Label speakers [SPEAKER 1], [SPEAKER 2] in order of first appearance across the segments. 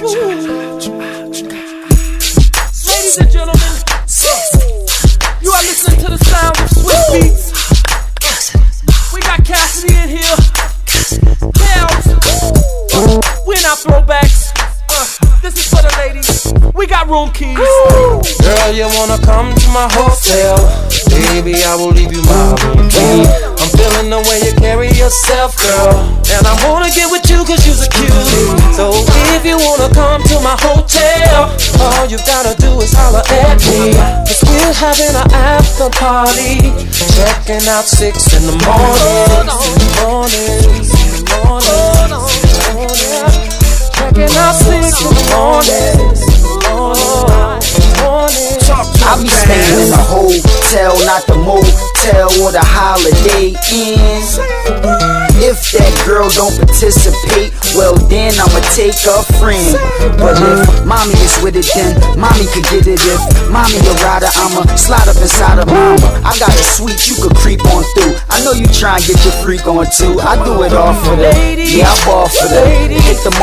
[SPEAKER 1] Ladies and gentlemen, you are listening to the sound of Swizz Beatz. We got Cassidy in here. Bells. We're not throwbacks. Uh, this is for the ladies. We got room keys.
[SPEAKER 2] Girl, you wanna come to my hotel? Baby, I will leave you my room key. Feeling the way you carry yourself, girl. And I wanna get with you cause you're a cutie. So if you wanna come to my hotel, all you gotta do is holler at me. Cause we're having an after party. Checking out six in the morning. In morning. In the morning. morning. Checking out six in the morning.
[SPEAKER 3] I be staying in a hotel, not the motel or the holiday inn. If that girl don't participate, well then I'ma take a friend. But if mommy is with it, then mommy could get it. If mommy a rider, I'ma slide up inside of mama. I got a suite you could creep on through. I know you try and get your freak on too. I do it all for the yeah, I ball for the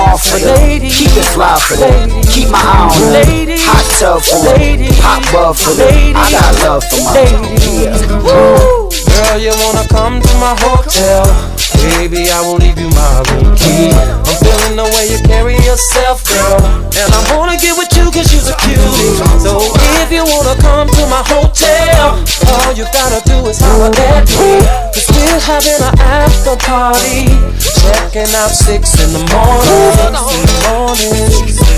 [SPEAKER 3] hit for the keep it fly for the keep my eye on the hot tub for the hot bub for the I got love for my yeah.
[SPEAKER 2] Girl, you wanna come to my hotel? Baby, I will leave you my room key. I'm feeling the way you carry yourself, girl. And I wanna get with you cause you're a cutie. So if you wanna come to my hotel, all you gotta do is holler at me. Having an after party. Checking out six. In the morning. In the morning.